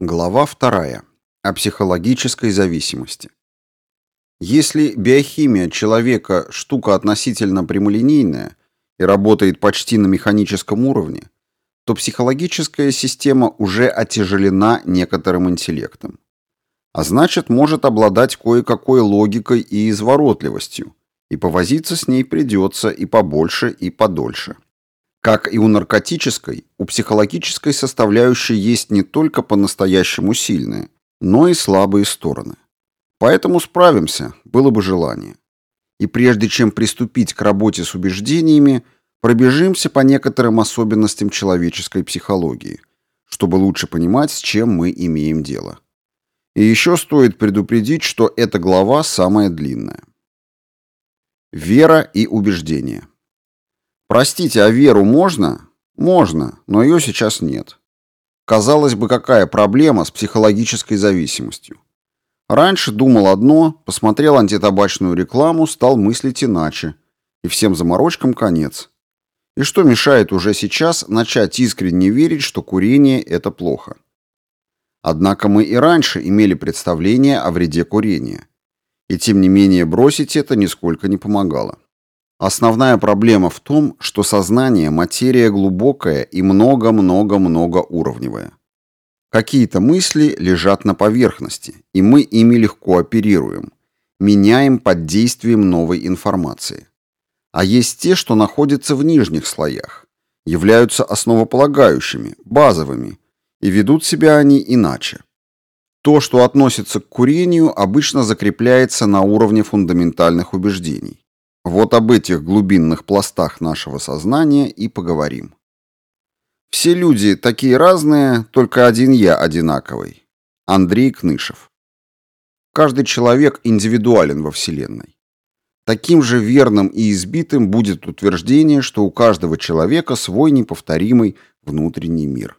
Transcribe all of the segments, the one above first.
Глава вторая. О психологической зависимости. Если биохимия человека штука относительно прямолинейная и работает почти на механическом уровне, то психологическая система уже отяжелена некоторым интеллектом. А значит, может обладать кое-какой логикой и изворотливостью, и повозиться с ней придется и побольше, и подольше. Как и у наркотической, у психологической составляющей есть не только по-настоящему сильные, но и слабые стороны. Поэтому справимся, было бы желание. И прежде чем приступить к работе с убеждениями, пробежимся по некоторым особенностям человеческой психологии, чтобы лучше понимать, с чем мы имеем дело. И еще стоит предупредить, что эта глава самая длинная. Вера и убеждения. Простите, а веру можно? Можно, но ее сейчас нет. Казалось бы, какая проблема с психологической зависимостью? Раньше думал одно, посмотрел антитабачную рекламу, стал мыслить иначе. И всем заморочкам конец. И что мешает уже сейчас начать искренне верить, что курение – это плохо? Однако мы и раньше имели представление о вреде курения. И тем не менее бросить это нисколько не помогало. Основная проблема в том, что сознание – материя глубокая и много-много-много уровневая. Какие-то мысли лежат на поверхности, и мы ими легко оперируем, меняем под действием новой информации. А есть те, что находятся в нижних слоях, являются основополагающими, базовыми, и ведут себя они иначе. То, что относится к курению, обычно закрепляется на уровне фундаментальных убеждений. Вот об этих глубинных пластах нашего сознания и поговорим. Все люди такие разные, только один я одинаковый. Андрей Кнышев. Каждый человек индивидуален во Вселенной. Таким же верным и избитым будет утверждение, что у каждого человека свой неповторимый внутренний мир.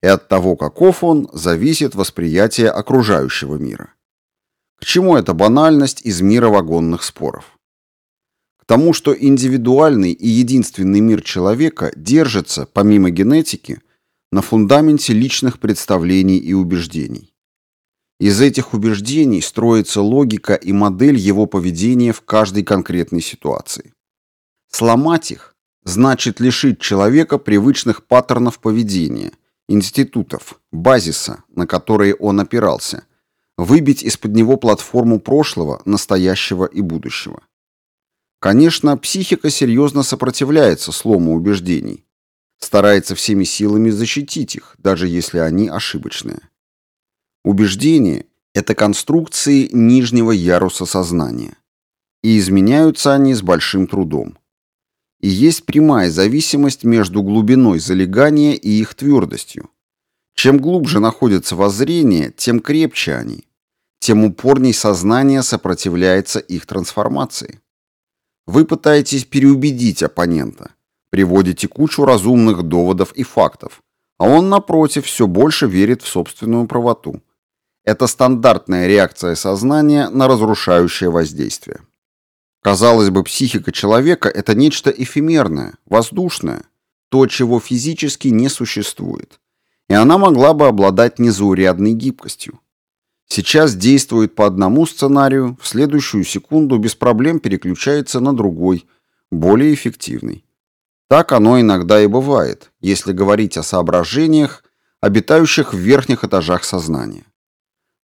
И от того, каков он, зависит восприятие окружающего мира. К чему эта банальность из мира вагонных споров? Тому, что индивидуальный и единственный мир человека держится, помимо генетики, на фундаменте личных представлений и убеждений. Из этих убеждений строится логика и модель его поведения в каждой конкретной ситуации. Сломать их значит лишить человека привычных паттернов поведения, институтов, базиса, на которые он опирался, выбить из-под него платформу прошлого, настоящего и будущего. Конечно, психика серьезно сопротивляется слому убеждений, старается всеми силами защитить их, даже если они ошибочные. Убеждения – это конструкции нижнего яруса сознания, и изменяются они с большим трудом. И есть прямая зависимость между глубиной залегания и их твердостью. Чем глубже находится воззрение, тем крепче они, тем упорней сознание сопротивляется их трансформации. Вы пытаетесь переубедить оппонента, приводите кучу разумных доводов и фактов, а он, напротив, все больше верит в собственную правоту. Это стандартная реакция сознания на разрушающее воздействие. Казалось бы, психика человека – это нечто эфемерное, воздушное, то, чего физически не существует. И она могла бы обладать незаурядной гибкостью. Сейчас действует по одному сценарию, в следующую секунду без проблем переключается на другой, более эффективный. Так оно иногда и бывает, если говорить о соображениях, обитающих в верхних этажах сознания.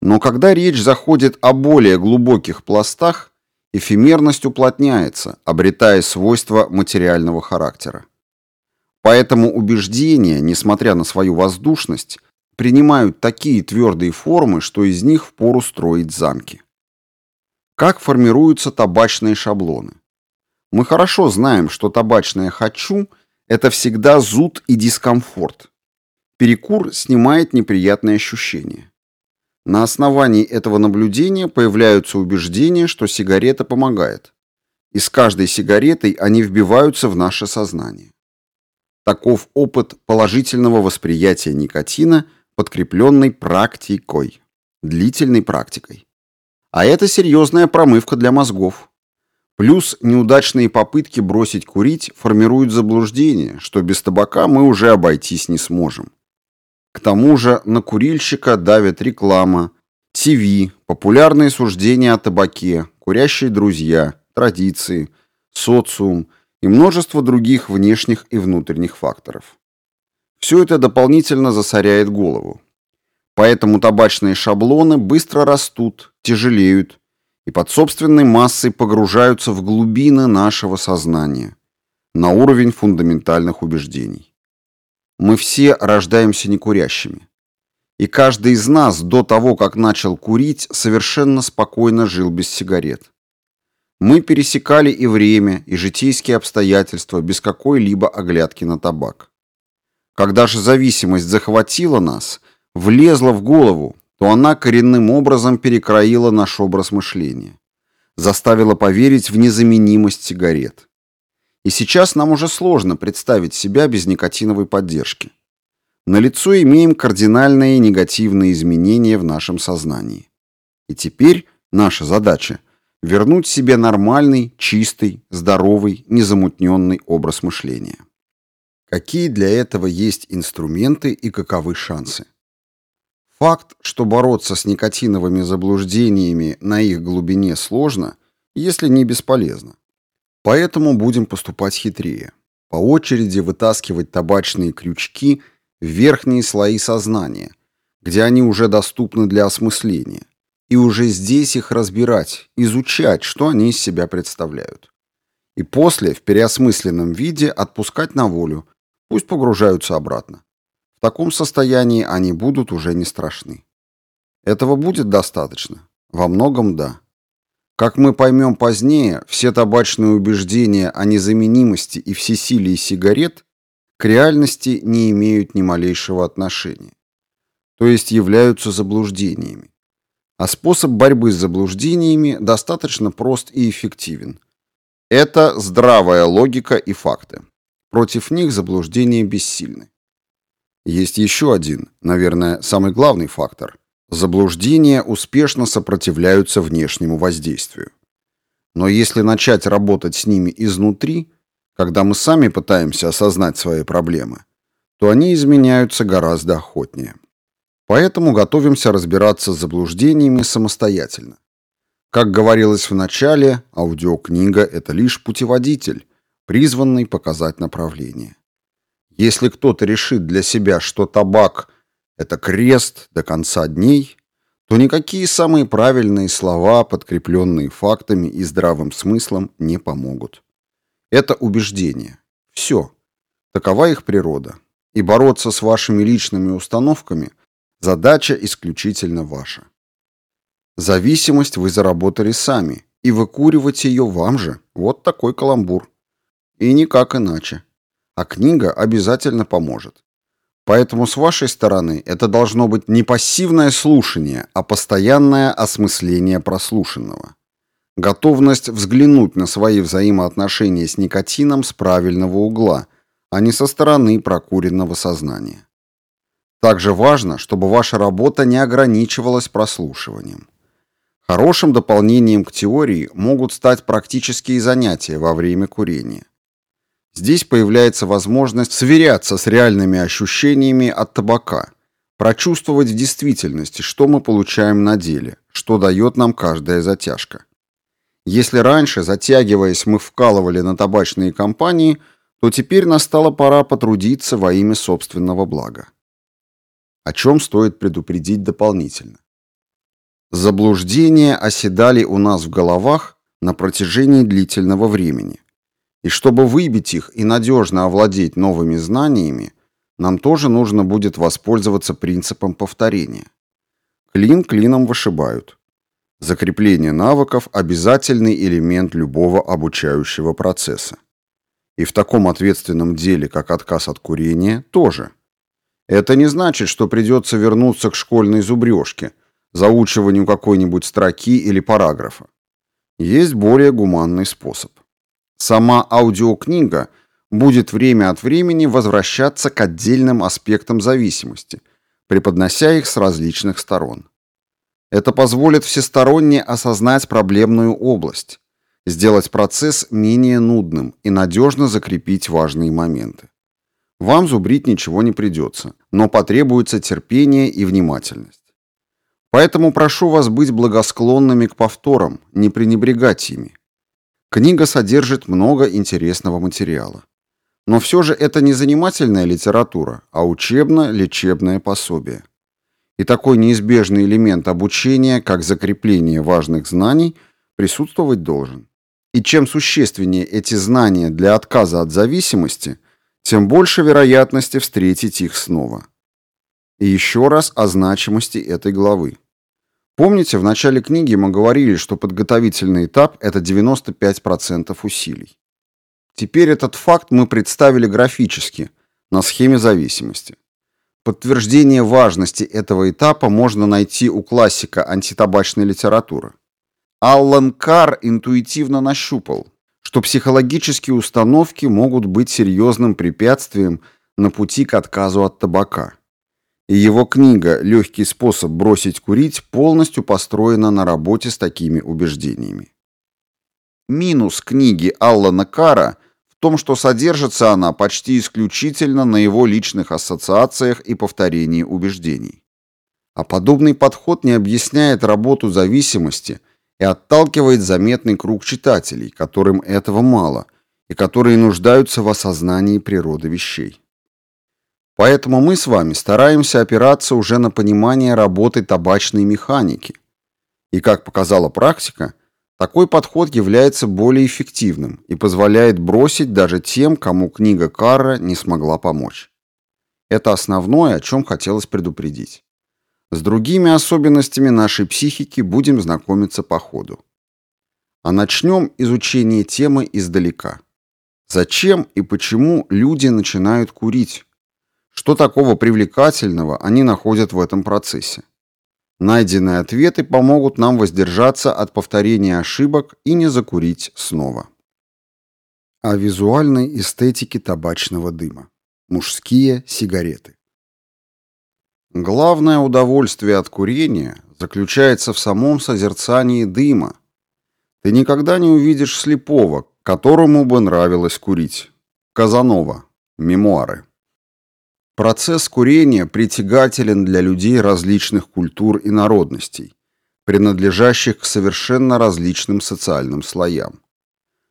Но когда речь заходит о более глубоких пластах, эфемерность уплотняется, обретая свойства материального характера. Поэтому убеждения, несмотря на свою воздушность, принимают такие твердые формы, что из них впору строить замки. Как формируются табачные шаблоны? Мы хорошо знаем, что табачное «хочу» – это всегда зуд и дискомфорт. Перекур снимает неприятные ощущения. На основании этого наблюдения появляются убеждения, что сигарета помогает. И с каждой сигаретой они вбиваются в наше сознание. Таков опыт положительного восприятия никотина подкрепленной практикой, длительной практикой. А это серьезная промывка для мозгов. Плюс неудачные попытки бросить курить формируют заблуждение, что без табака мы уже обойтись не сможем. К тому же на курильщика давит реклама, ТВ, популярные суждения о табаке, курящие друзья, традиции, социум и множество других внешних и внутренних факторов. Все это дополнительно засоряет голову. Поэтому табачные шаблоны быстро растут, тяжелеют и под собственной массой погружаются в глубины нашего сознания, на уровень фундаментальных убеждений. Мы все рождаемся некурящими. И каждый из нас до того, как начал курить, совершенно спокойно жил без сигарет. Мы пересекали и время, и житейские обстоятельства без какой-либо оглядки на табак. Когда же зависимость захватила нас, влезла в голову, то она коренным образом перекроила наш образ мышления, заставила поверить в незаменимость сигарет. И сейчас нам уже сложно представить себя без никотиновой поддержки. На лицо имеем кардинальные негативные изменения в нашем сознании. И теперь наша задача вернуть себе нормальный, чистый, здоровый, незамутненный образ мышления. Какие для этого есть инструменты и каковы шансы? Факт, что бороться с никотиновыми заблуждениями на их глубине сложно, если не бесполезно. Поэтому будем поступать хитрее. По очереди вытаскивать табачные крючки в верхние слои сознания, где они уже доступны для осмысления, и уже здесь их разбирать, изучать, что они из себя представляют. И после, в переосмысленном виде, отпускать на волю, пусть погружаются обратно. В таком состоянии они будут уже не страшны. Этого будет достаточно? Во многом да. Как мы поймем позднее, все табачные убеждения о незаменимости и всесилии сигарет к реальности не имеют ни малейшего отношения, то есть являются заблуждениями. А способ борьбы с заблуждениями достаточно прост и эффективен. Это здравая логика и факты. Против них заблуждения бессильны. Есть еще один, наверное, самый главный фактор. Заблуждения успешно сопротивляются внешнему воздействию. Но если начать работать с ними изнутри, когда мы сами пытаемся осознать свои проблемы, то они изменяются гораздо охотнее. Поэтому готовимся разбираться с заблуждениями самостоятельно. Как говорилось в начале, аудиокнига – это лишь путеводитель, призванный показать направление. Если кто-то решит для себя, что табак – это крест до конца дней, то никакие самые правильные слова, подкрепленные фактами и здравым смыслом, не помогут. Это убеждение. Все. Такова их природа. И бороться с вашими личными установками – задача исключительно ваша. Зависимость вы заработали сами, и выкуривать ее вам же. Вот такой каламбур. И никак иначе. А книга обязательно поможет. Поэтому с вашей стороны это должно быть не пассивное слушание, а постоянное осмысление прослушанного. Готовность взглянуть на свои взаимоотношения с никотином с правильного угла, а не со стороны прокуренного сознания. Также важно, чтобы ваша работа не ограничивалась прослушиванием. Хорошим дополнением к теории могут стать практические занятия во время курения. Здесь появляется возможность сверяться с реальными ощущениями от табака, прочувствовать в действительности, что мы получаем на деле, что дает нам каждая затяжка. Если раньше, затягиваясь, мы вкалывали на табачные компании, то теперь настала пора потрудиться во имя собственного блага. О чем стоит предупредить дополнительно. Заблуждения оседали у нас в головах на протяжении длительного времени. И чтобы выбить их и надежно овладеть новыми знаниями, нам тоже нужно будет воспользоваться принципом повторения. Клин клином вышибают. Закрепление навыков – обязательный элемент любого обучающего процесса. И в таком ответственном деле, как отказ от курения, тоже. Это не значит, что придется вернуться к школьной зубрежке – заучиванию какой-нибудь строки или параграфа. Есть более гуманный способ. Сама аудиокнига будет время от времени возвращаться к отдельным аспектам зависимости, преподнося их с различных сторон. Это позволит всесторонне осознать проблемную область, сделать процесс менее нудным и надежно закрепить важные моменты. Вам зубрить ничего не придется. но потребуется терпение и внимательность. Поэтому прошу вас быть благосклонными к повторам, не пренебрегать ими. Книга содержит много интересного материала. Но все же это не занимательная литература, а учебно-лечебное пособие. И такой неизбежный элемент обучения, как закрепление важных знаний, присутствовать должен. И чем существеннее эти знания для отказа от зависимости, тем больше вероятности встретить их снова. И еще раз о значимости этой главы. Помните, в начале книги мы говорили, что подготовительный этап – это 95% усилий. Теперь этот факт мы представили графически, на схеме зависимости. Подтверждение важности этого этапа можно найти у классика антитабачной литературы. Аллан Карр интуитивно нащупал, что психологические установки могут быть серьезным препятствием на пути к отказу от табака. И его книга «Легкий способ бросить курить» полностью построена на работе с такими убеждениями. Минус книги Аллана Кара в том, что содержится она почти исключительно на его личных ассоциациях и повторении убеждений. А подобный подход не объясняет работу зависимости и отталкивает заметный круг читателей, которым этого мало, и которые нуждаются в осознании природы вещей. Поэтому мы с вами стараемся опираться уже на понимание работы табачной механики. И как показала практика, такой подход является более эффективным и позволяет бросить даже тем, кому книга Карра не смогла помочь. Это основное, о чем хотелось предупредить. С другими особенностями нашей психики будем знакомиться по ходу. А начнем изучение темы издалека. Зачем и почему люди начинают курить? Что такого привлекательного они находят в этом процессе? Найденные ответы помогут нам воздержаться от повторения ошибок и не закурить снова. О визуальной эстетике табачного дыма. Мужские сигареты. Главное удовольствие от курения заключается в самом созерцании дыма. Ты никогда не увидишь слепого, которому бы нравилось курить. Казанова. Мемуары. Процесс курения притягателен для людей различных культур и народностей, принадлежащих к совершенно различным социальным слоям.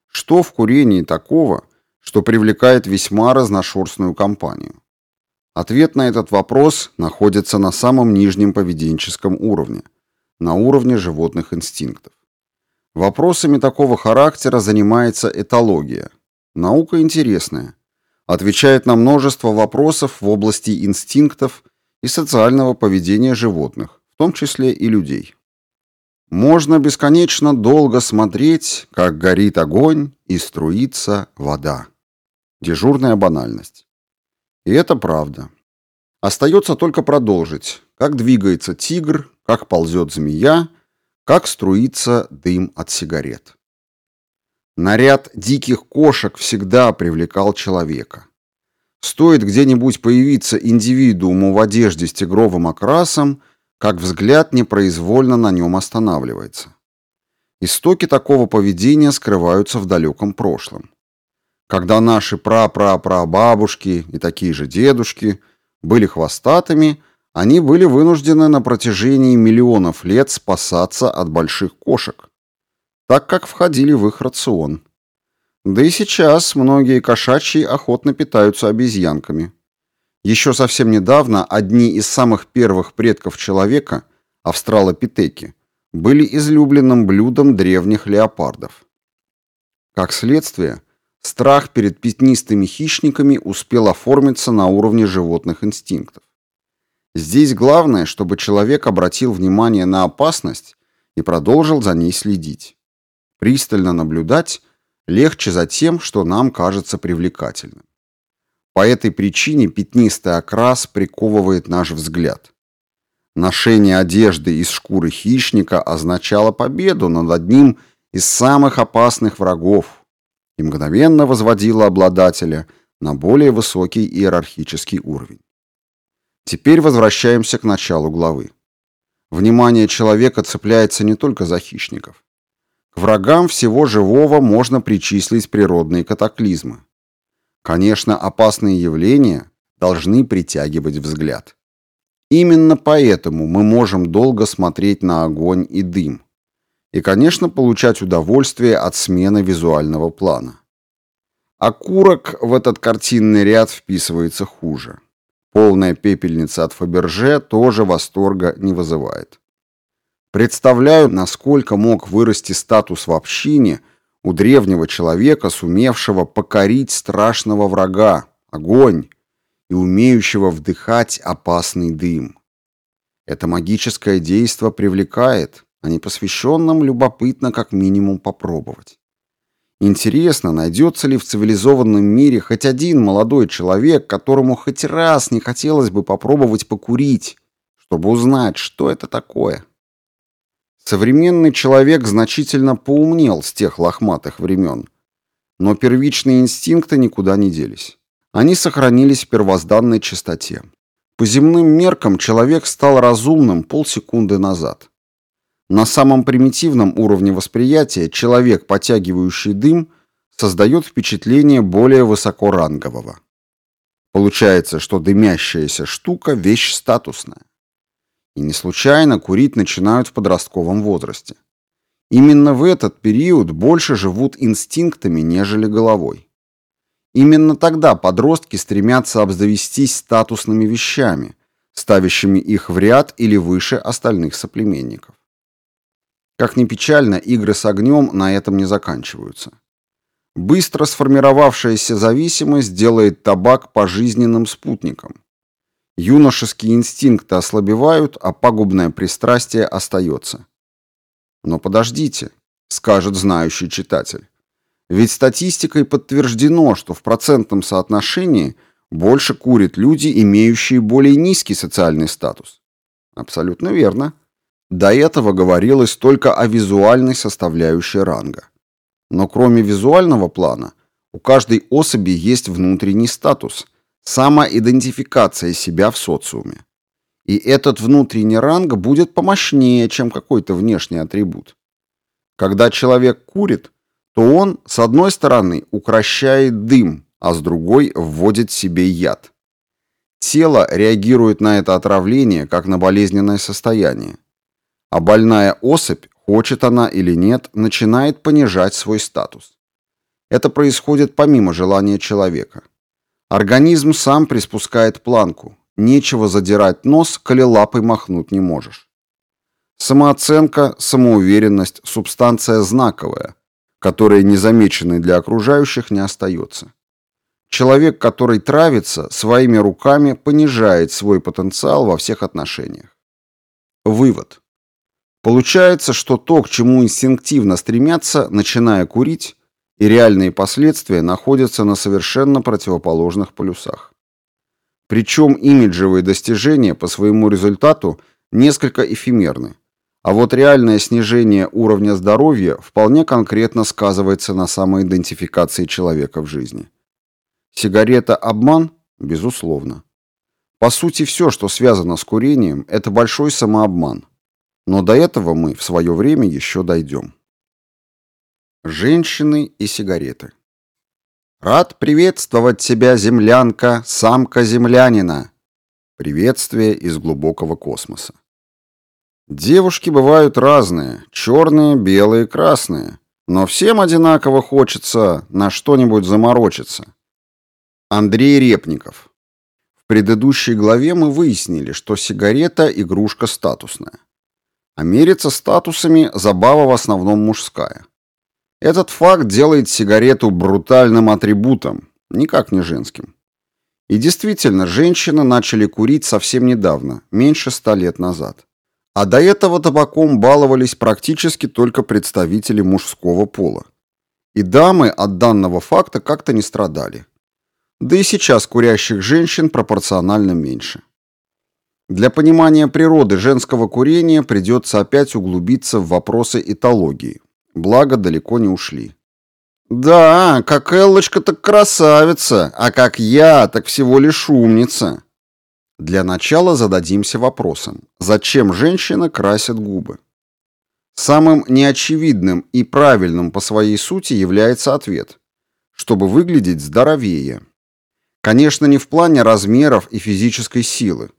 Что в курении такого, что привлекает весьма разношерстную компанию? Ответ на этот вопрос находится на самом нижнем поведенческом уровне, на уровне животных инстинктов. Вопросами такого характера занимается этология. Наука интересная – отвечает на множество вопросов в области инстинктов и социального поведения животных, в том числе и людей. Можно бесконечно долго смотреть, как горит огонь и струится вода. Дежурная банальность. И это правда. Остается только продолжить, как двигается тигр, как ползет змея, как струится дым от сигарет. Наряд диких кошек всегда привлекал человека. Стоит где-нибудь появиться индивидууму в одежде с тигровым окрасом, как взгляд непроизвольно на нем останавливается. Истоки такого поведения скрываются в далеком прошлом. Когда наши пра-пра-прабабушки и такие же дедушки были хвостатыми, они были вынуждены на протяжении миллионов лет спасаться от больших кошек так как входили в их рацион. Да и сейчас многие кошачьи охотно питаются обезьянками. Еще совсем недавно одни из самых первых предков человека, австралопитеки, были излюбленным блюдом древних леопардов. Как следствие, страх перед пятнистыми хищниками успел оформиться на уровне животных инстинктов. Здесь главное, чтобы человек обратил внимание на опасность и продолжил за ней следить. Пристально наблюдать легче за тем, что нам кажется привлекательным. По этой причине пятнистый окрас приковывает наш взгляд. Ношение одежды из шкуры хищника означало победу над одним из самых опасных врагов и мгновенно возводило обладателя на более высокий иерархический уровень. Теперь возвращаемся к началу главы. Внимание человека цепляется не только за хищников. К врагам всего живого можно причислить природные катаклизмы. Конечно, опасные явления, должны притягивать взгляд. Именно поэтому мы можем долго смотреть на огонь и дым. И, конечно, получать удовольствие от смены визуального плана. Окурок в этот картинный ряд вписывается хуже. Полная пепельница от Фаберже тоже восторга не вызывает. Представляю, насколько мог вырасти статус в общине у древнего человека, сумевшего покорить страшного врага, огонь, и умеющего вдыхать опасный дым. Это магическое действо привлекает, а непосвященным любопытно как минимум попробовать. Интересно, найдется ли в цивилизованном мире хоть один молодой человек, которому хоть раз не хотелось бы попробовать покурить, чтобы узнать, что это такое. Современный человек значительно поумнел с тех лохматых времен, но первичные инстинкты никуда не делись. Они сохранились в первозданной чистоте. По земным меркам человек стал разумным полсекунды назад. На самом примитивном уровне восприятия человек, потягивающий дым, создает впечатление более высокорангового. Получается, что дымящаяся штука – вещь статусная. И не случайно курить начинают в подростковом возрасте. Именно в этот период больше живут инстинктами, нежели головой. Именно тогда подростки стремятся обзавестись статусными вещами, ставящими их в ряд или выше остальных соплеменников. Как ни печально, игры с огнем на этом не заканчиваются. Быстро сформировавшаяся зависимость делает табак пожизненным спутником. Юношеские инстинкты ослабевают, а пагубное пристрастие остается. Но подождите, скажет знающий читатель. Ведь статистикой подтверждено, что в процентном соотношении больше курят люди, имеющие более низкий социальный статус. Абсолютно верно. До этого говорилось только о визуальной составляющей ранга. Но кроме визуального плана, у каждой особи есть внутренний статус, самоидентификация себя в социуме. И этот внутренний ранг будет помощнее, чем какой-то внешний атрибут. Когда человек курит, то он, с одной стороны, укращает дым, а с другой вводит себе яд. Тело реагирует на это отравление как на болезненное состояние. А больная особь, хочет она или нет, начинает понижать свой статус. Это происходит помимо желания человека. Организм сам приспускает планку. Нечего задирать нос, коли лапой махнуть не можешь. Самооценка, самоуверенность – субстанция знаковая – которая незамеченной для окружающих не остается. Человек, который травится, своими руками понижает свой потенциал во всех отношениях. Вывод. Получается, что то, к чему инстинктивно стремятся, начиная курить, и реальные последствия находятся на совершенно противоположных полюсах. Причем имиджевые достижения по своему результату несколько эфемерны. А вот реальное снижение уровня здоровья вполне конкретно сказывается на самоидентификации человека в жизни. Сигарета – обман? Безусловно. По сути, все, что связано с курением, это большой самообман. Но до этого мы в свое время еще дойдем. Женщины и сигареты. Рад приветствовать тебя, землянка, самка землянина. Приветствие из глубокого космоса. Девушки бывают разные, черные, белые, красные. Но всем одинаково хочется на что-нибудь заморочиться. Андрей Репников. В предыдущей главе мы выяснили, что сигарета – игрушка статусная. А мериться статусами – забава в основном мужская. Этот факт делает сигарету брутальным атрибутом, никак не женским. И действительно, женщины начали курить совсем недавно, меньше ста лет назад. А до этого табаком баловались практически только представители мужского пола. И дамы от данного факта как-то не страдали. Да и сейчас курящих женщин пропорционально меньше. Для понимания природы женского курения придется опять углубиться в вопросы этологии. Благо, далеко не ушли. «Да, как Эллочка так красавица, а как я так всего лишь умница», для начала зададимся вопросом, зачем женщины красят губы? Самым неочевидным и правильным по своей сути является ответ, чтобы выглядеть здоровее. Конечно, не в плане размеров и физической силы,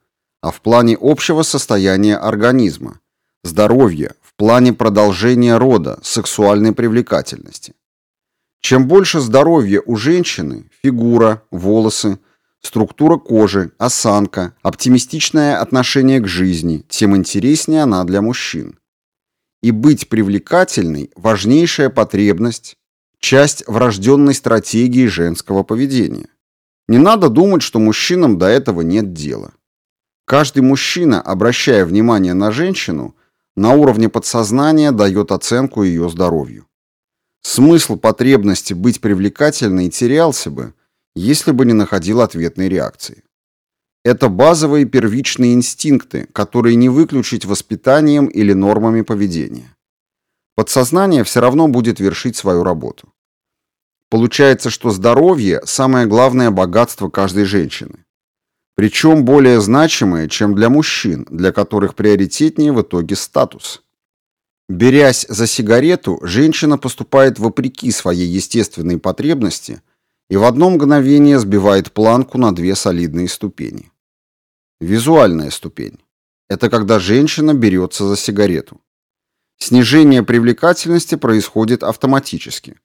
а в плане общего состояния организма, здоровья, в плане продолжения рода, сексуальной привлекательности. Чем больше здоровья у женщины, фигура, волосы, структура кожи, осанка, оптимистичное отношение к жизни, тем интереснее она для мужчин. И быть привлекательной – важнейшая потребность, часть врожденной стратегии женского поведения. Не надо думать, что мужчинам до этого нет дела. Каждый мужчина, обращая внимание на женщину, на уровне подсознания дает оценку ее здоровью. Смысл потребности быть привлекательной терялся бы, если бы не находил ответной реакции. Это базовые первичные инстинкты, которые не выключить воспитанием или нормами поведения. Подсознание все равно будет вершить свою работу. Получается, что здоровье – самое главное богатство каждой женщины. Причем более значимое, чем для мужчин, для которых приоритетнее в итоге статус. Берясь за сигарету, женщина поступает вопреки своей естественной потребности и в одно мгновение сбивает планку на две солидные ступени. Визуальная ступень. Это когда женщина берется за сигарету. Снижение привлекательности происходит автоматически.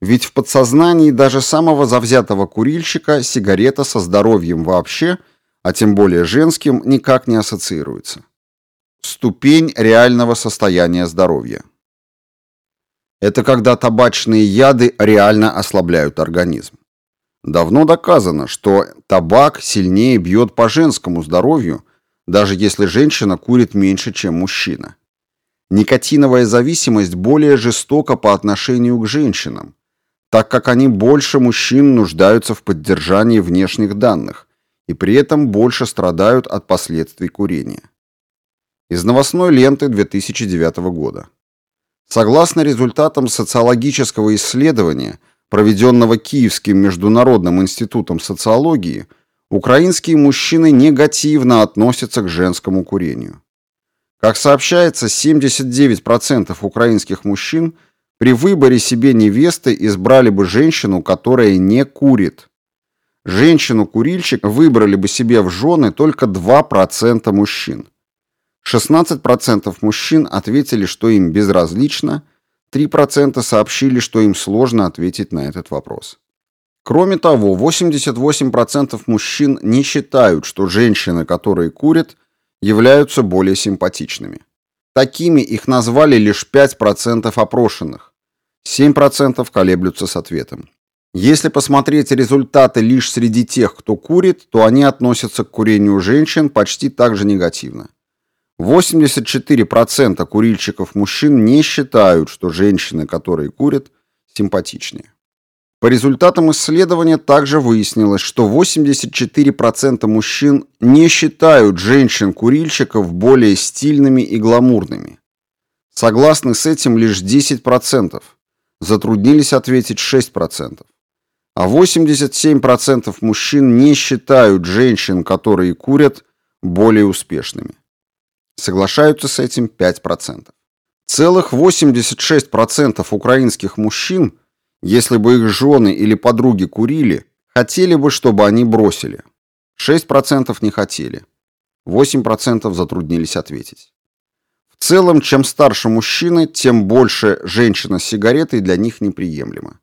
Ведь в подсознании даже самого завзятого курильщика сигарета со здоровьем вообще, а тем более женским, никак не ассоциируется. Ступень реального состояния здоровья. Это когда табачные яды реально ослабляют организм. Давно доказано, что табак сильнее бьет по женскому здоровью, даже если женщина курит меньше, чем мужчина. Никотиновая зависимость более жестока по отношению к женщинам, так как они больше мужчин нуждаются в поддержании внешних данных и при этом больше страдают от последствий курения. Из новостной ленты 2009 года. Согласно результатам социологического исследования, проведенного Киевским международным институтом социологии, украинские мужчины негативно относятся к женскому курению. Как сообщается, 79% украинских мужчин при выборе себе невесты избрали бы женщину, которая не курит. Женщину-курильщик выбрали бы себе в жены только 2% мужчин. 16% мужчин ответили, что им безразлично, 3% сообщили, что им сложно ответить на этот вопрос. Кроме того, 88% мужчин не считают, что женщины, которые курят, являются более симпатичными. Такими их назвали лишь 5% опрошенных. 7% колеблются с ответом. Если посмотреть результаты лишь среди тех, кто курит, то они относятся к курению женщин почти так же негативно. 84% курильщиков мужчин не считают, что женщины, которые курят, симпатичнее. По результатам исследования также выяснилось, что 84% мужчин не считают женщин-курильщиков более стильными и гламурными. Согласны с этим лишь 10%, затруднились ответить 6%. А 87% мужчин не считают женщин, которые курят, более успешными. Соглашаются с этим 5%. Целых 86% украинских мужчин, если бы их жены или подруги курили, хотели бы, чтобы они бросили. 6% не хотели. 8% затруднились ответить. В целом, чем старше мужчины, тем больше женщина с сигаретой для них неприемлема.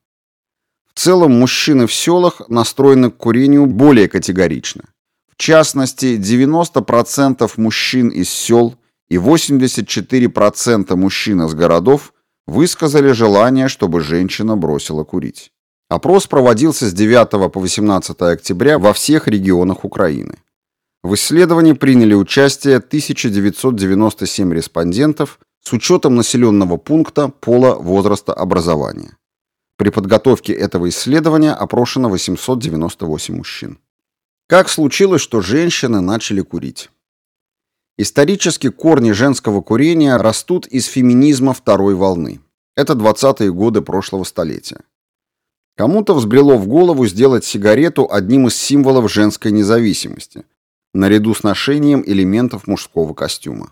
В целом, мужчины в селах настроены к курению более категорично. В частности, 90% мужчин из сел и 84% мужчин из городов высказали желание, чтобы женщина бросила курить. Опрос проводился с 9 по 18 октября во всех регионах Украины. В исследовании приняли участие 1997 респондентов с учетом населенного пункта, пола, возраста, образования. При подготовке этого исследования опрошено 898 мужчин. Как случилось, что женщины начали курить? Исторически корни женского курения растут из феминизма второй волны. Это 20-е годы прошлого столетия. Кому-то взбрело в голову сделать сигарету одним из символов женской независимости, наряду с ношением элементов мужского костюма.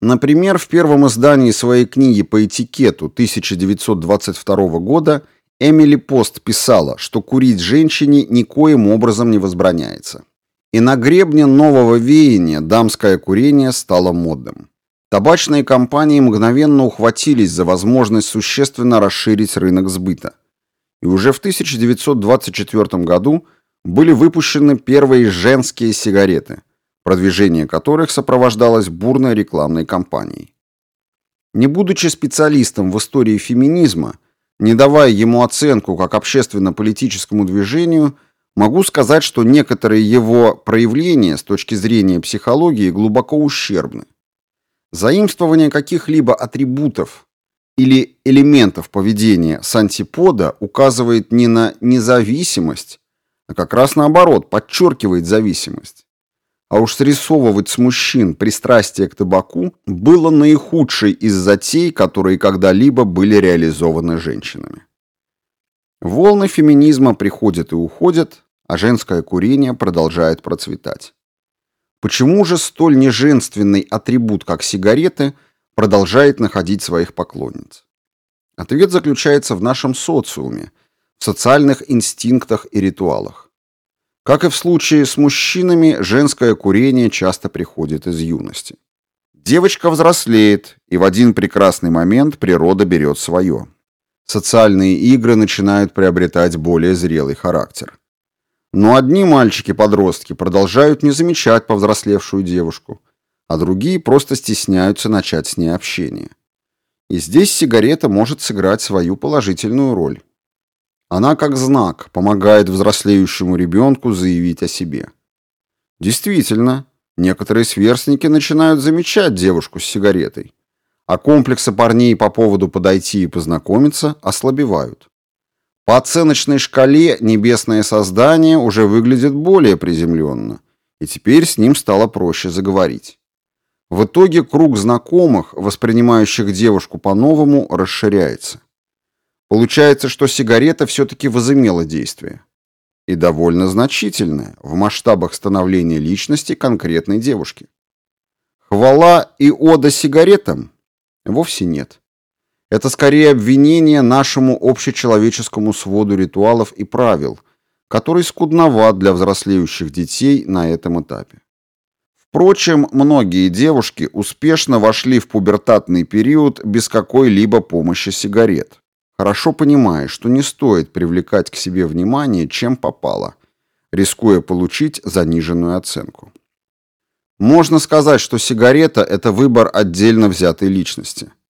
Например, в первом издании своей книги по этикету 1922 года Эмили Пост писала, что курить женщине никоим образом не возбраняется. И на гребне нового веяния дамское курение стало модным. Табачные компании мгновенно ухватились за возможность существенно расширить рынок сбыта. И уже в 1924 году были выпущены первые женские сигареты, продвижение которых сопровождалось бурной рекламной кампанией. Не будучи специалистом в истории феминизма, не давая ему оценку как общественно-политическому движению, могу сказать, что некоторые его проявления с точки зрения психологии глубоко ущербны. Заимствование каких-либо атрибутов или элементов поведения с антипода указывает не на независимость, а как раз наоборот, подчеркивает зависимость. А уж срисовывать с мужчин пристрастие к табаку было наихудшей из затей, которые когда-либо были реализованы женщинами. Волны феминизма приходят и уходят, а женское курение продолжает процветать. Почему же столь неженственный атрибут, как сигареты, продолжает находить своих поклонниц? Ответ заключается в нашем социуме, в социальных инстинктах и ритуалах. Как и в случае с мужчинами, женское курение часто приходит из юности. Девочка взрослеет, и в один прекрасный момент природа берет свое. Социальные игры начинают приобретать более зрелый характер. Но одни мальчики-подростки продолжают не замечать повзрослевшую девушку, а другие просто стесняются начать с ней общение. И здесь сигарета может сыграть свою положительную роль. Она как знак помогает взрослеющему ребенку заявить о себе. Действительно, некоторые сверстники начинают замечать девушку с сигаретой, а комплексы парней по поводу подойти и познакомиться ослабевают. По оценочной шкале небесное создание уже выглядит более приземленно, и теперь с ним стало проще заговорить. В итоге круг знакомых, воспринимающих девушку по-новому, расширяется. Получается, что сигарета все-таки возымела действие. И довольно значительное в масштабах становления личности конкретной девушки. Хвала и ода сигаретам? Вовсе нет. Это скорее обвинение нашему общечеловеческому своду ритуалов и правил, который скудноват для взрослеющих детей на этом этапе. Впрочем, многие девушки успешно вошли в пубертатный период без какой-либо помощи сигарет, хорошо понимая, что не стоит привлекать к себе внимание, чем попало, рискуя получить заниженную оценку. Можно сказать, что сигарета – это выбор отдельно взятой личности –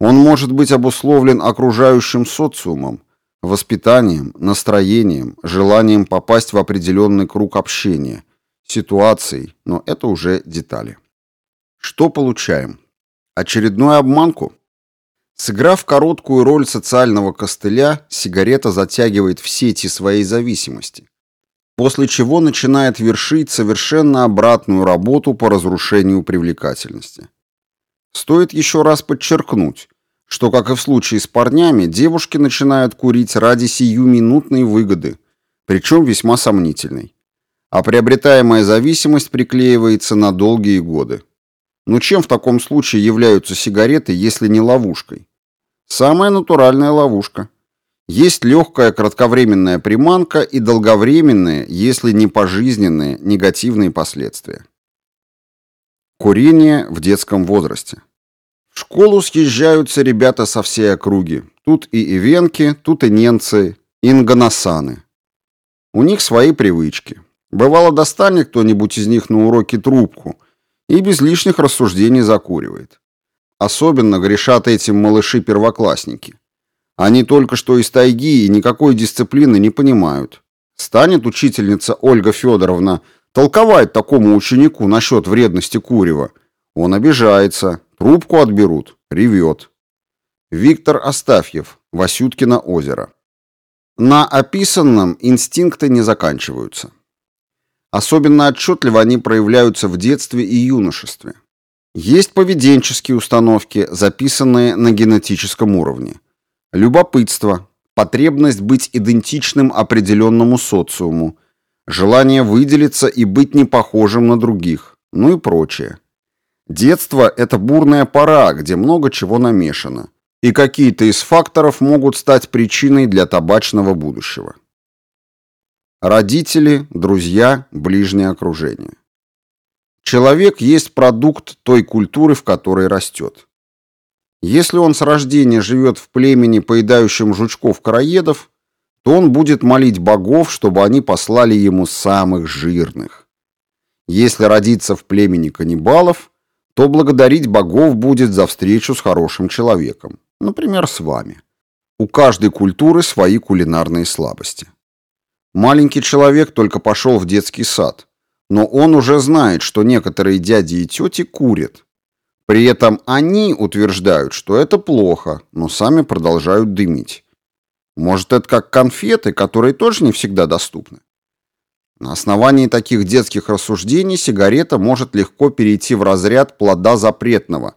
он может быть обусловлен окружающим социумом, воспитанием, настроением, желанием попасть в определенный круг общения, ситуацией, но это уже детали. Что получаем? Очередную обманку? Сыграв короткую роль социального костыля, сигарета затягивает в сети своей зависимости, после чего начинает вершить совершенно обратную работу по разрушению привлекательности. Стоит еще раз подчеркнуть, что, как и в случае с парнями, девушки начинают курить ради сиюминутной выгоды, причем весьма сомнительной. А приобретаемая зависимость приклеивается на долгие годы. Но чем в таком случае являются сигареты, если не ловушкой? Самая натуральная ловушка. Есть легкая кратковременная приманка и долговременные, если не пожизненные, негативные последствия. Курение в детском возрасте. В школу съезжаются ребята со всей округи. Тут и ивенки, тут и ненцы, инганасаны. У них свои привычки. Бывало, достанет кто-нибудь из них на уроке трубку и без лишних рассуждений закуривает. Особенно грешат этим малыши-первоклассники. Они только что из тайги и никакой дисциплины не понимают. Станет учительница Ольга Федоровна толковать такому ученику насчет вредности курева. Он обижается, трубку отберут, ревет. Виктор Астафьев, Васюткино озеро. На описанном инстинкты не заканчиваются. Особенно отчетливо они проявляются в детстве и юношестве. Есть поведенческие установки, записанные на генетическом уровне. Любопытство, потребность быть идентичным определенному социуму, желание выделиться и быть не похожим на других, ну и прочее. Детство – это бурная пора, где много чего намешано. и какие-то из факторов могут стать причиной для табачного будущего. Родители, друзья, ближнее окружение. Человек есть продукт той культуры, в которой растет. Если он с рождения живет в племени, поедающем жучков-караедов, то он будет молить богов, чтобы они послали ему самых жирных. Если родиться в племени каннибалов, то благодарить богов будет за встречу с хорошим человеком, например, с вами. У каждой культуры свои кулинарные слабости. Маленький человек только пошел в детский сад, но он уже знает, что некоторые дяди и тети курят. При этом они утверждают, что это плохо, но сами продолжают дымить. Может, это как конфеты, которые тоже не всегда доступны. На основании таких детских рассуждений сигарета может легко перейти в разряд плода запретного,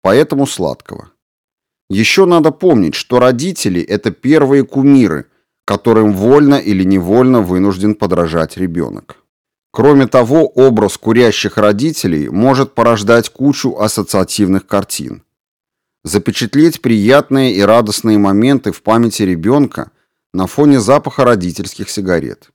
поэтому сладкого. Еще надо помнить, что родители – это первые кумиры, которым вольно или невольно вынужден подражать ребенок. Кроме того, образ курящих родителей может порождать кучу ассоциативных картин. Запечатлеть приятные и радостные моменты в памяти ребенка на фоне запаха родительских сигарет.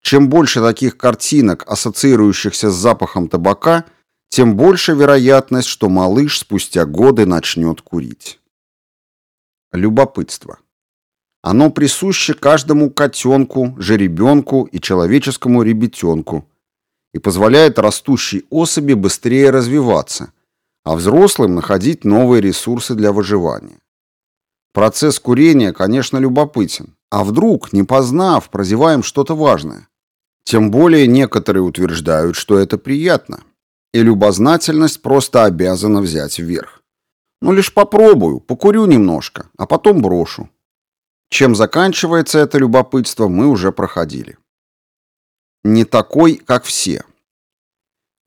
Чем больше таких картинок, ассоциирующихся с запахом табака, тем больше вероятность, что малыш спустя годы начнет курить. Любопытство. Оно присуще каждому котенку, жеребенку и человеческому ребятенку и позволяет растущей особи быстрее развиваться, а взрослым находить новые ресурсы для выживания. Процесс курения, конечно, любопытен. А вдруг, не познав, прозеваем что-то важное? Тем более некоторые утверждают, что это приятно. И любознательность просто обязана взять вверх. Ну лишь попробую, покурю немножко, а потом брошу. Чем заканчивается это любопытство, мы уже проходили. Не такой, как все.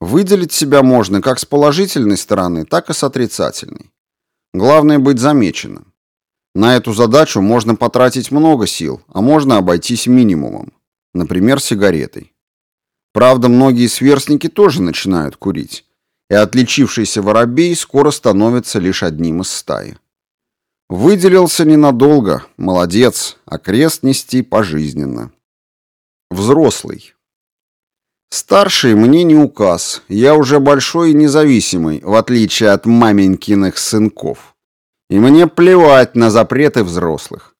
Выделить себя можно как с положительной стороны, так и с отрицательной. Главное быть замеченным. На эту задачу можно потратить много сил, а можно обойтись минимумом. Например, сигаретой. Правда, многие сверстники тоже начинают курить, и отличившийся воробей скоро становится лишь одним из стаи. Выделился ненадолго, молодец, а нести пожизненно. Взрослый. Старший мне не указ, я уже большой и независимый, в отличие от маменькиных сынков. И мне плевать на запреты взрослых.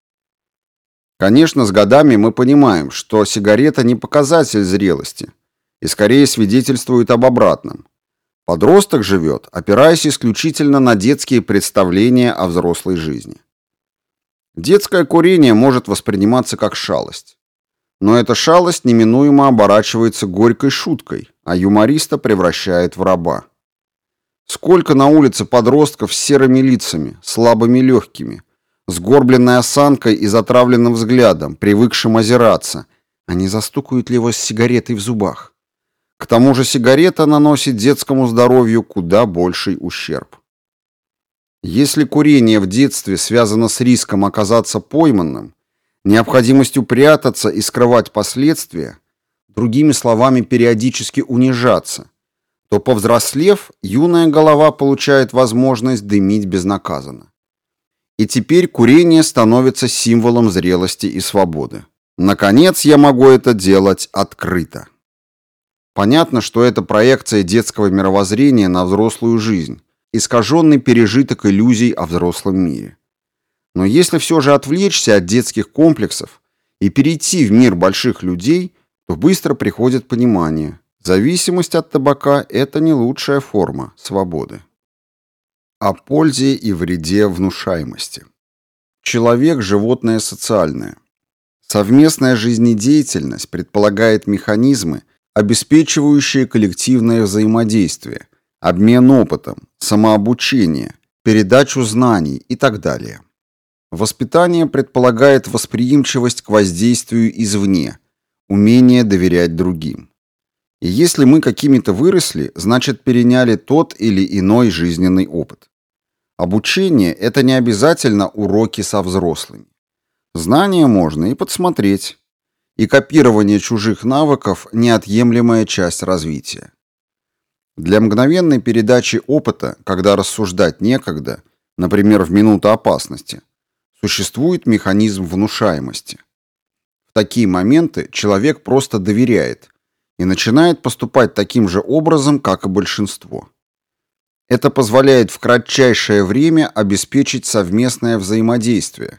Конечно, с годами мы понимаем, что сигарета не показатель зрелости и скорее свидетельствует об обратном. Подросток живет, опираясь исключительно на детские представления о взрослой жизни. Детское курение может восприниматься как шалость. Но эта шалость неминуемо оборачивается горькой шуткой, а юмориста превращает в раба. Сколько на улице подростков с серыми лицами, слабыми легкими, с горбленной осанкой и затравленным взглядом, привыкшим озираться, они застукают ли его с сигаретой в зубах. К тому же сигарета наносит детскому здоровью куда больший ущерб. Если курение в детстве связано с риском оказаться пойманным, необходимостью прятаться и скрывать последствия, другими словами, периодически унижаться, то, повзрослев, юная голова получает возможность дымить безнаказанно. И теперь курение становится символом зрелости и свободы. Наконец, я могу это делать открыто. Понятно, что это проекция детского мировоззрения на взрослую жизнь, искаженный пережиток иллюзий о взрослом мире. Но если все же отвлечься от детских комплексов и перейти в мир больших людей, то быстро приходит понимание. Зависимость от табака – это не лучшая форма свободы. О пользе и вреде внушаемости. Человек – животное социальное. Совместная жизнедеятельность предполагает механизмы – обеспечивающие коллективное взаимодействие, обмен опытом, самообучение, передачу знаний и так далее. Воспитание предполагает восприимчивость к воздействию извне, умение доверять другим. И если мы какими-то выросли, значит переняли тот или иной жизненный опыт. Обучение – это не обязательно уроки со взрослыми. Знания можно и подсмотреть, и копирование чужих навыков – неотъемлемая часть развития. Для мгновенной передачи опыта, когда рассуждать некогда, например, в минуту опасности, существует механизм внушаемости. В такие моменты человек просто доверяет и начинает поступать таким же образом, как и большинство. Это позволяет в кратчайшее время обеспечить совместное взаимодействие,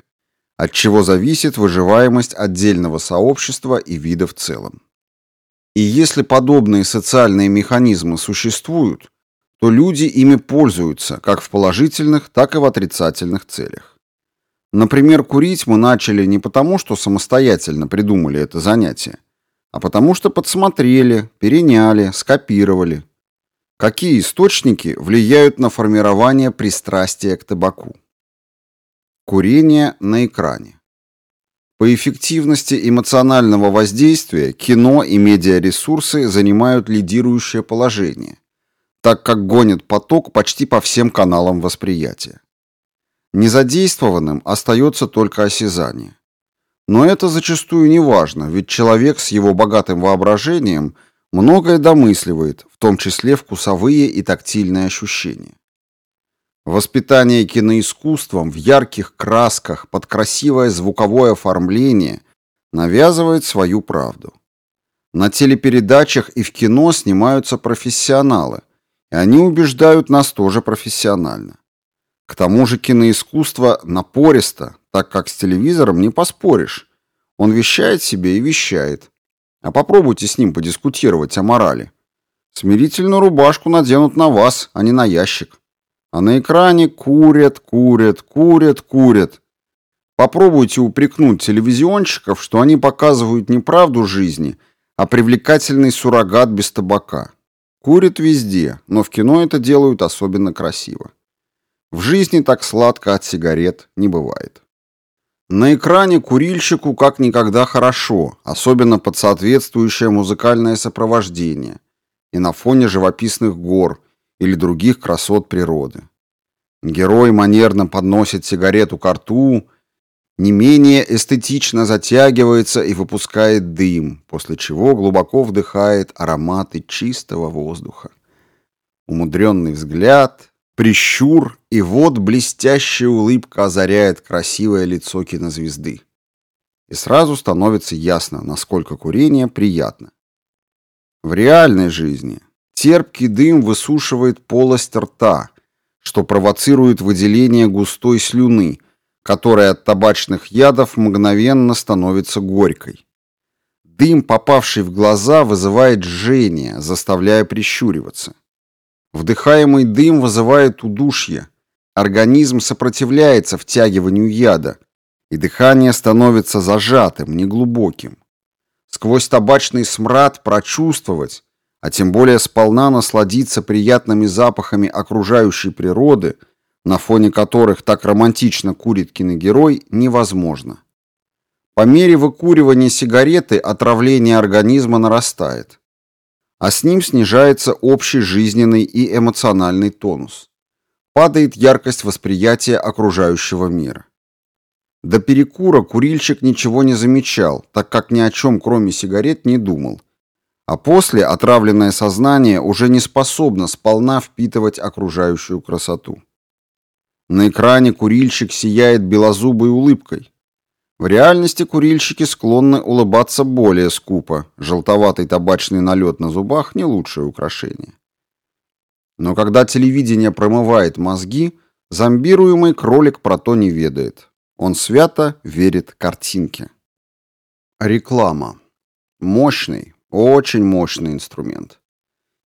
от чего зависит выживаемость отдельного сообщества и вида в целом. И если подобные социальные механизмы существуют, то люди ими пользуются как в положительных, так и в отрицательных целях. Например, курить мы начали не потому, что самостоятельно придумали это занятие, а потому что подсмотрели, переняли, скопировали. Какие источники влияют на формирование пристрастия к табаку? Курение на экране. По эффективности эмоционального воздействия кино и медиаресурсы занимают лидирующее положение, так как гонят поток почти по всем каналам восприятия. Незадействованным остается только осязание. Но это зачастую не важно, ведь человек с его богатым воображением многое домысливает, в том числе вкусовые и тактильные ощущения. Воспитание киноискусством в ярких красках под красивое звуковое оформление навязывает свою правду. На телепередачах и в кино снимаются профессионалы, и они убеждают нас тоже профессионально. К тому же киноискусство напористо, так как с телевизором не поспоришь. Он вещает себе и вещает. А попробуйте с ним подискутировать о морали. Смирительную рубашку наденут на вас, а не на ящик. А на экране курят, курят, курят, курят. Попробуйте упрекнуть телевизионщиков, что они показывают не правду жизни, а привлекательный суррогат без табака. Курят везде, но в кино это делают особенно красиво. В жизни так сладко от сигарет не бывает. На экране курильщику как никогда хорошо, особенно под соответствующее музыкальное сопровождение и на фоне живописных гор, или других красот природы. Герой манерно подносит сигарету к рту, не менее эстетично затягивается и выпускает дым, после чего глубоко вдыхает ароматы чистого воздуха. Умудренный взгляд, прищур, и вот блестящая улыбка озаряет красивое лицо кинозвезды. И сразу становится ясно, насколько курение приятно. В реальной жизни Терпкий дым высушивает полость рта, что провоцирует выделение густой слюны, которая от табачных ядов мгновенно становится горькой. Дым, попавший в глаза, вызывает жжение, заставляя прищуриваться. Вдыхаемый дым вызывает удушье. Организм сопротивляется втягиванию яда, и дыхание становится зажатым, неглубоким. Сквозь табачный смрад прочувствовать, а тем более сполна насладиться приятными запахами окружающей природы, на фоне которых так романтично курит киногерой, невозможно. По мере выкуривания сигареты отравление организма нарастает, а с ним снижается общий жизненный и эмоциональный тонус. Падает яркость восприятия окружающего мира. До перекура курильщик ничего не замечал, так как ни о чем кроме сигарет не думал, а после отравленное сознание уже не способно сполна впитывать окружающую красоту. На экране курильщик сияет белозубой улыбкой. В реальности курильщики склонны улыбаться более скупо. Желтоватый табачный налет на зубах – не лучшее украшение. Но когда телевидение промывает мозги, зомбируемый кролик про то не ведает. Он свято верит картинке. Реклама. Мощный, очень мощный инструмент.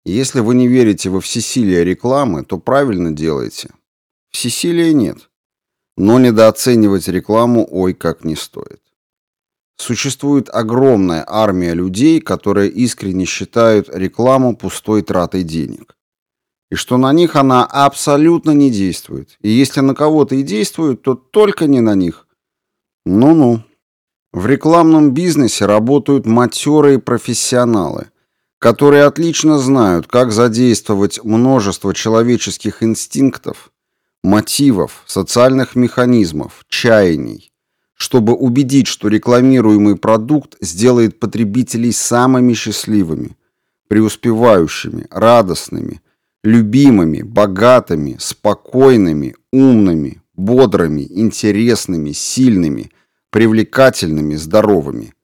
Если вы не верите во всесилие рекламы, то правильно делаете. Всесилия нет. Но недооценивать рекламу ой как не стоит. Существует огромная армия людей, которые искренне считают рекламу пустой тратой денег. И что на них она абсолютно не действует. И если на кого-то и действует, то только не на них. Ну-ну. В рекламном бизнесе работают матерые профессионалы, которые отлично знают, как задействовать множество человеческих инстинктов, мотивов, социальных механизмов, чаяний, чтобы убедить, что рекламируемый продукт сделает потребителей самыми счастливыми, преуспевающими, радостными, любимыми, богатыми, спокойными, умными, бодрыми, интересными, сильными, привлекательными, здоровыми.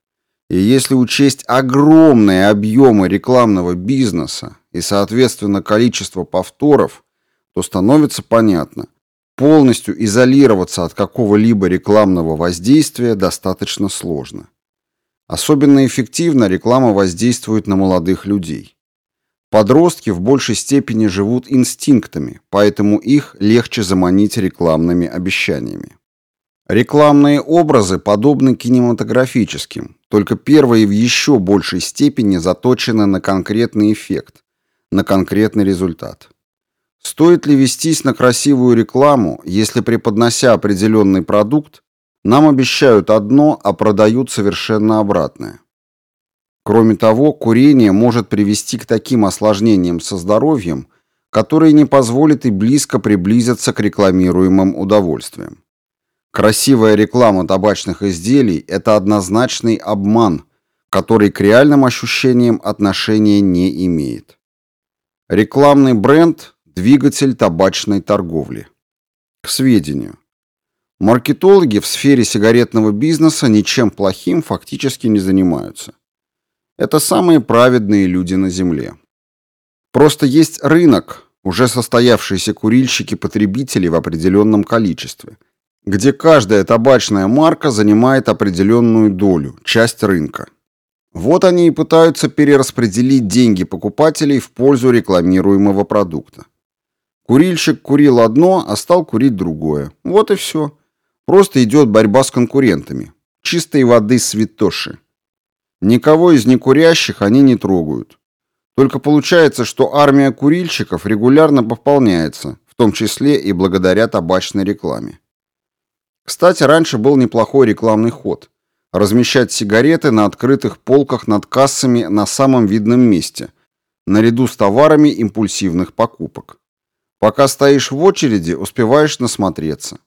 И если учесть огромные объемы рекламного бизнеса и, соответственно, количество повторов, то становится понятно, полностью изолироваться от какого-либо рекламного воздействия достаточно сложно. Особенно эффективно реклама воздействует на молодых людей. Подростки в большей степени живут инстинктами, поэтому их легче заманить рекламными обещаниями. Рекламные образы подобны кинематографическим, только первые в еще большей степени заточены на конкретный эффект, на конкретный результат. Стоит ли вестись на красивую рекламу, если преподнося определенный продукт, нам обещают одно, а продают совершенно обратное? Кроме того, курение может привести к таким осложнениям со здоровьем, которые не позволят и близко приблизиться к рекламируемым удовольствиям. Красивая реклама табачных изделий – это однозначный обман, который к реальным ощущениям отношения не имеет. Рекламный бренд – двигатель табачной торговли. К сведению. Маркетологи в сфере сигаретного бизнеса ничем плохим фактически не занимаются. Это самые праведные люди на земле. Просто есть рынок, уже состоявшиеся курильщики-потребители в определенном количестве – где каждая табачная марка занимает определенную долю, часть рынка. Вот они и пытаются перераспределить деньги покупателей в пользу рекламируемого продукта. Курильщик курил одно, а стал курить другое. Вот и все. Просто идет борьба с конкурентами. Чистой воды святоши. Никого из некурящих они не трогают. Только получается, что армия курильщиков регулярно пополняется, в том числе и благодаря табачной рекламе. Кстати, раньше был неплохой рекламный ход. Размещать сигареты на открытых полках над кассами на самом видном месте, наряду с товарами импульсивных покупок. Пока стоишь в очереди, успеваешь насмотреться.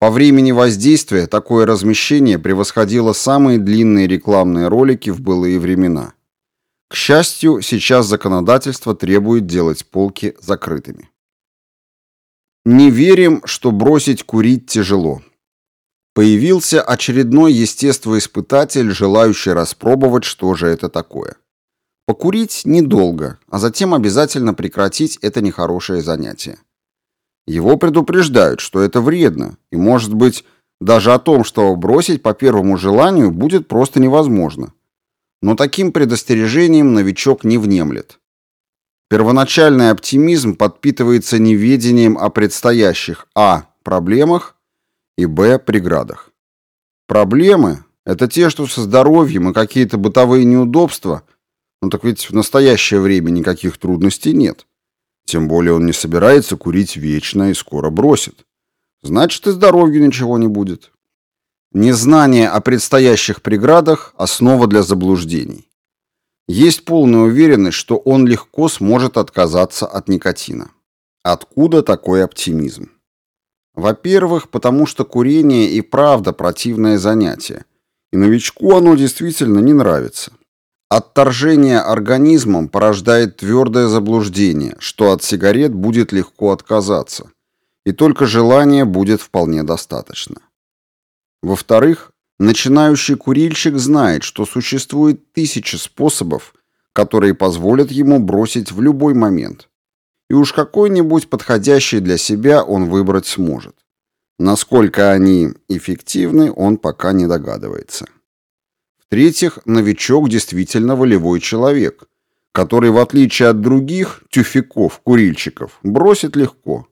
По времени воздействия такое размещение превосходило самые длинные рекламные ролики в былые времена. К счастью, сейчас законодательство требует делать полки закрытыми. Не верим, что бросить курить тяжело. Появился очередной естествоиспытатель, желающий распробовать, что же это такое. Покурить недолго, а затем обязательно прекратить это нехорошее занятие. Его предупреждают, что это вредно, и, может быть, даже о том, что бросить по первому желанию будет просто невозможно. Но таким предостережением новичок не внемлет. Первоначальный оптимизм подпитывается неведением о предстоящих а. проблемах и б. преградах. Проблемы – это те, что со здоровьем и какие-то бытовые неудобства, ну так ведь в настоящее время никаких трудностей нет. Тем более он не собирается курить вечно и скоро бросит. Значит, и здоровью ничего не будет. Незнание о предстоящих преградах – основа для заблуждений. Есть полная уверенность, что он легко сможет отказаться от никотина. Откуда такой оптимизм? Во-первых, потому что курение и правда противное занятие, и новичку оно действительно не нравится. Отторжение организмом порождает твердое заблуждение, что от сигарет будет легко отказаться, и только желания будет вполне достаточно. Во-вторых, начинающий курильщик знает, что существует тысячи способов, которые позволят ему бросить в любой момент и уж какой-нибудь подходящий для себя он выбрать сможет. Насколько они эффективны, он пока не догадывается. В-третьих, новичок действительно волевой человек, который, в отличие от других тюфяков, курильщиков, бросит легко.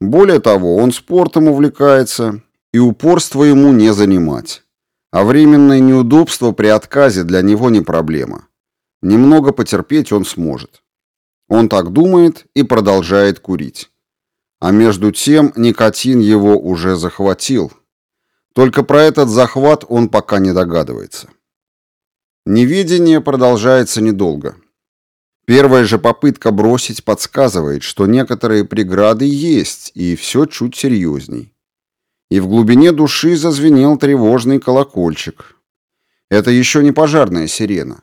Более того, он спортом увлекается, и упорство ему не занимать. А временное неудобство при отказе для него не проблема. Немного потерпеть он сможет. Он так думает и продолжает курить. А между тем никотин его уже захватил. Только про этот захват он пока не догадывается. Неведение продолжается недолго. Первая же попытка бросить подсказывает, что некоторые преграды есть, и все чуть серьезней. И в глубине души зазвенел тревожный колокольчик. Это еще не пожарная сирена.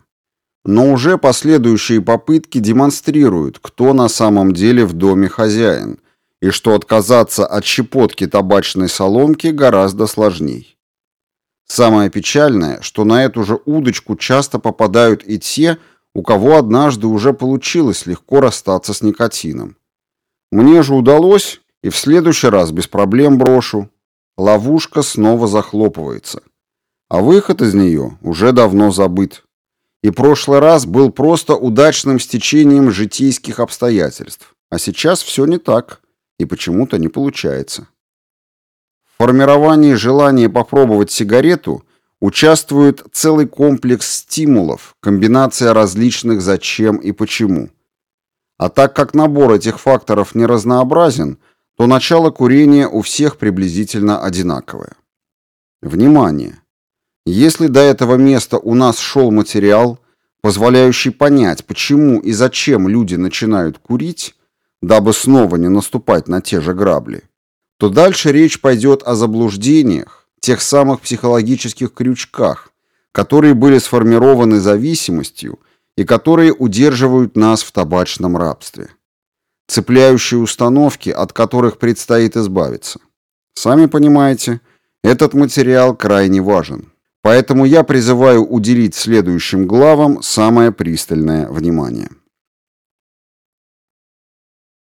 Но уже последующие попытки демонстрируют, кто на самом деле в доме хозяин, и что отказаться от щепотки табачной соломки гораздо сложней. Самое печальное, что на эту же удочку часто попадают и те, у кого однажды уже получилось легко расстаться с никотином. Мне же удалось, и в следующий раз без проблем брошу. Ловушка снова захлопывается. А выход из нее уже давно забыт. И прошлый раз был просто удачным стечением житейских обстоятельств. А сейчас все не так, и почему-то не получается. В формировании желания попробовать сигарету участвует целый комплекс стимулов, комбинация различных «зачем» и «почему». А так как набор этих факторов не разнообразен, то начало курения у всех приблизительно одинаковое. Внимание! Если до этого места у нас шел материал, позволяющий понять, почему и зачем люди начинают курить, дабы снова не наступать на те же грабли, то дальше речь пойдет о заблуждениях, тех самых психологических крючках, которые были сформированы зависимостью и которые удерживают нас в табачном рабстве. Цепляющие установки, от которых предстоит избавиться. Сами понимаете, этот материал крайне важен. Поэтому я призываю уделить следующим главам самое пристальное внимание.